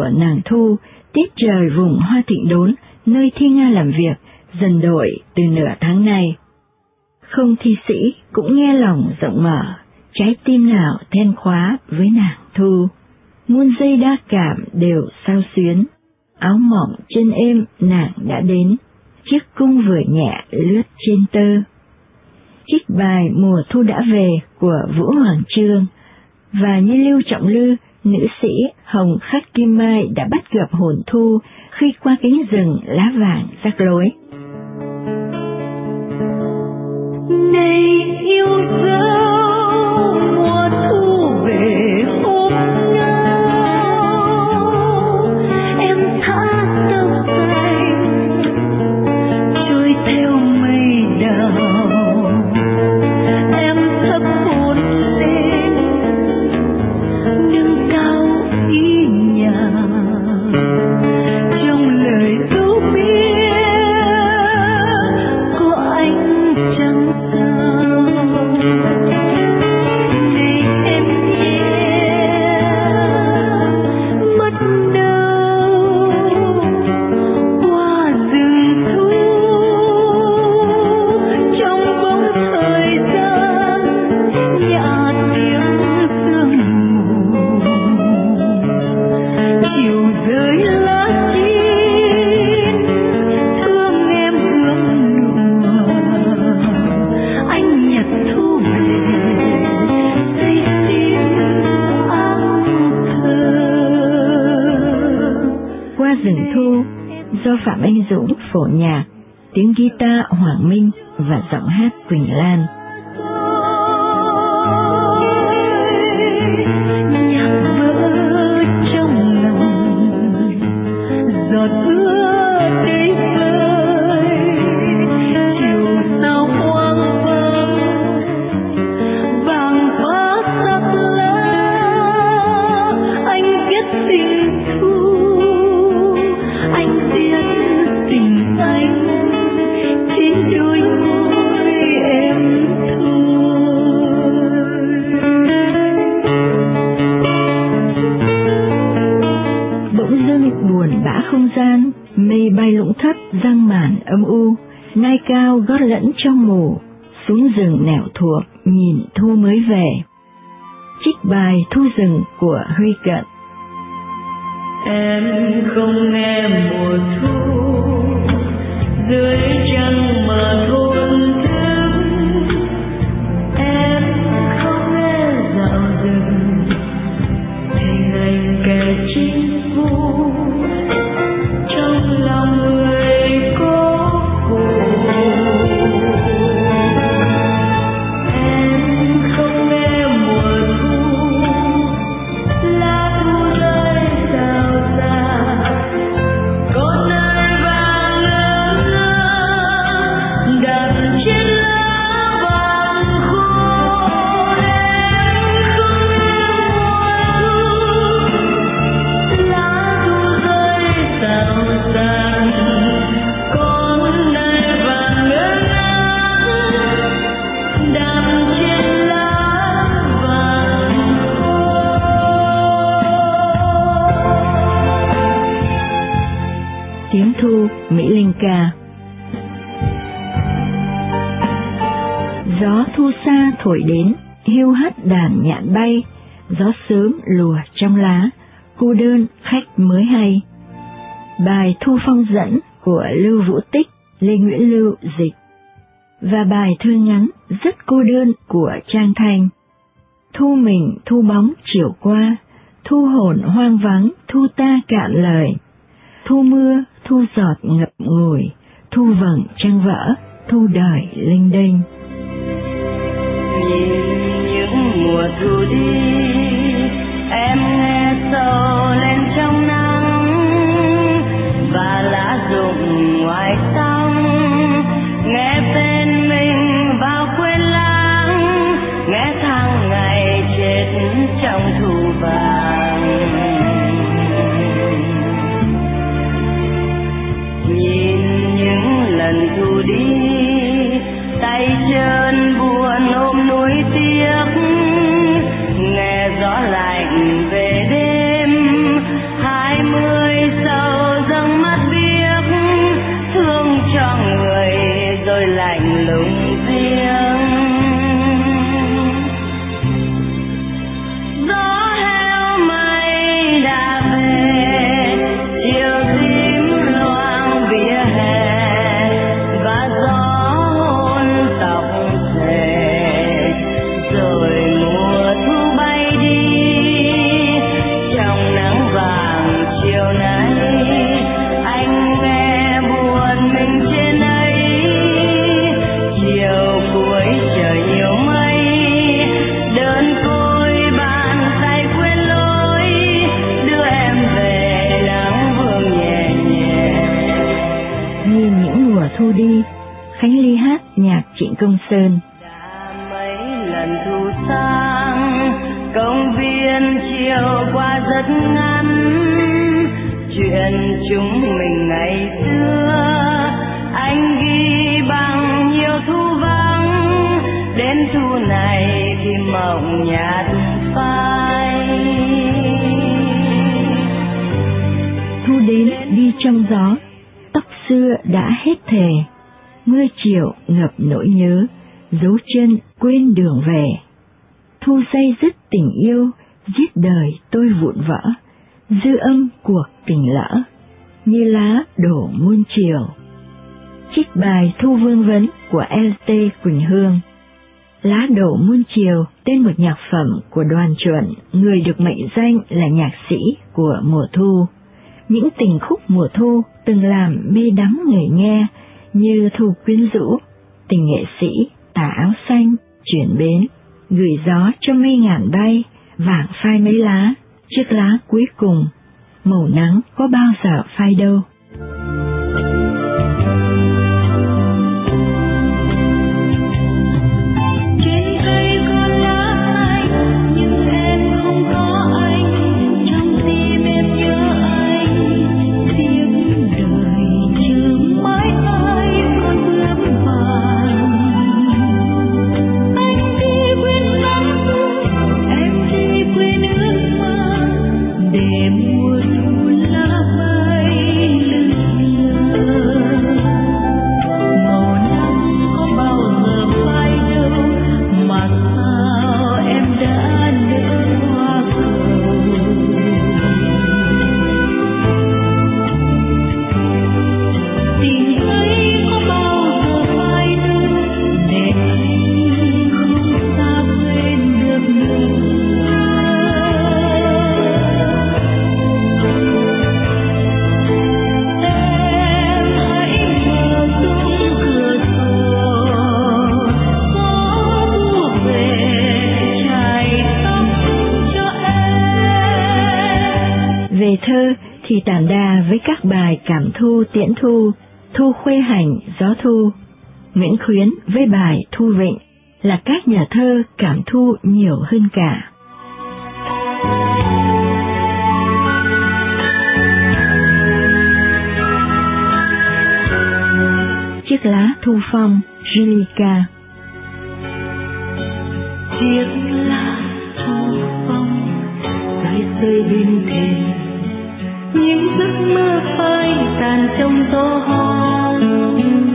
của nàng thu, tiết trời vùng hoa thịnh đốn, nơi thi Nga làm việc, dần đổi từ nửa tháng này. Không thi sĩ cũng nghe lòng rộng mở, trái tim nào then khóa với nàng thu. Muôn dây đa cảm đều sao xuyến, áo mỏng chân êm nàng đã đến, chiếc cung vừa nhẹ lướt trên tơ. Trích bài mùa thu đã về của Vũ Hoàng Trương, và như Lưu Trọng Lư, nữ sĩ Hồng Khắc Kim Mai đã bắt gặp hồn thu khi qua cánh rừng lá vàng rắc lối. Này yêu dấu rừng thu, do Phạm Anh Dũng phổ nhạc, tiếng guitar Hoàng Minh và giọng hát Quỳnh Lan. Giọt ước cũng thấp răng màn âm u, nai cao gót lẫn trong mù, xuống rừng nẻo thuộc nhìn thu mới về. Trích bài thu rừng của Huy Cận. Em không nghe mùa thu dưới trăng mà thôi gà Gió thu xa thổi đến, hưu hắt đàn nhạn bay, gió sớm lùa trong lá, cô đơn khách mới hay. Bài Thu Phong dẫn của Lưu Vũ Tích, Lê Nguyễn Lưu dịch. Và bài thơ ngắn rất cô đơn của Trang Thanh. Thu mình thu bóng chiều qua, thu hồn hoang vắng, thu ta cạn lời. Thu mưa, thu giọt ngập ngùi, thu vầng trăng vỡ, thu đời linh đênh. nhìn những mùa thu đi لي công chiều qua rất ngắn. Chuyện chúng mình ngày xưa anh ghi bằng nhiều thu vắng. Đến thu này thì mộng nhạt phai. Thu đến đi trong gió, tóc xưa đã hết thề, mưa chiều ngập nỗi nhớ, dấu chân quên đường về. Thu say dứt tình yêu, giết đời tôi vụn vỡ, dư âm cuộc tình lỡ, như lá đổ muôn chiều. Trích bài Thu Vương Vấn của LT Quỳnh Hương Lá đổ muôn chiều tên một nhạc phẩm của đoàn chuẩn, người được mệnh danh là nhạc sĩ của mùa thu. Những tình khúc mùa thu từng làm mê đắm người nghe như thu quyến rũ, tình nghệ sĩ, tả áo xanh, chuyển bến, gửi gió cho mây ngàn bay, vạn phai mấy lá, chiếc lá cuối cùng, màu nắng có bao giờ phai đâu. Về thơ thì tản đà với các bài cảm thu tiễn thu, thu khuê hành gió thu. Nguyễn Khuyến với bài Thu Vịnh là các nhà thơ cảm thu nhiều hơn cả. Chiếc lá thu phong, Julica chiếc lá thu phong rơi rơi bên thềm những giấc mơ phai tàn trong gió hoang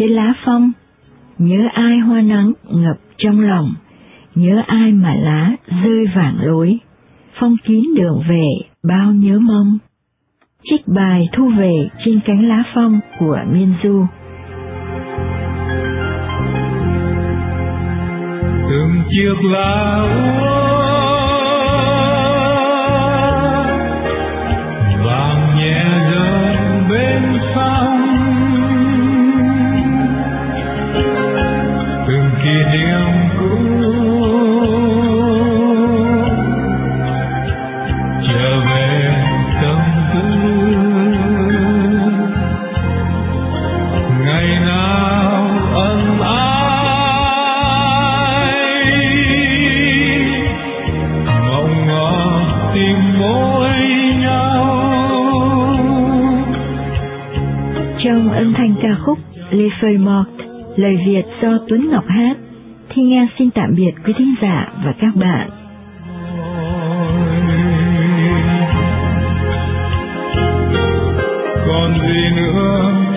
trên lá phong, nhớ ai hoa nắng ngập trong lòng, nhớ ai mà lá rơi vàng lối, phong kín đường về bao nhớ mong. Trích bài thu về trên cánh lá phong của Miên Du. từng chiếc lá úa kỷ niệm cũ. Trở về ngày nào ân ái mộng ngọt tìm mỗi nhau. Trong âm thanh ca khúc Les Feuilles Mortes lời Việt do Tuấn Ngọc hát. Thi Nga xin tạm biệt quý thính giả và các bạn. còn gì nữa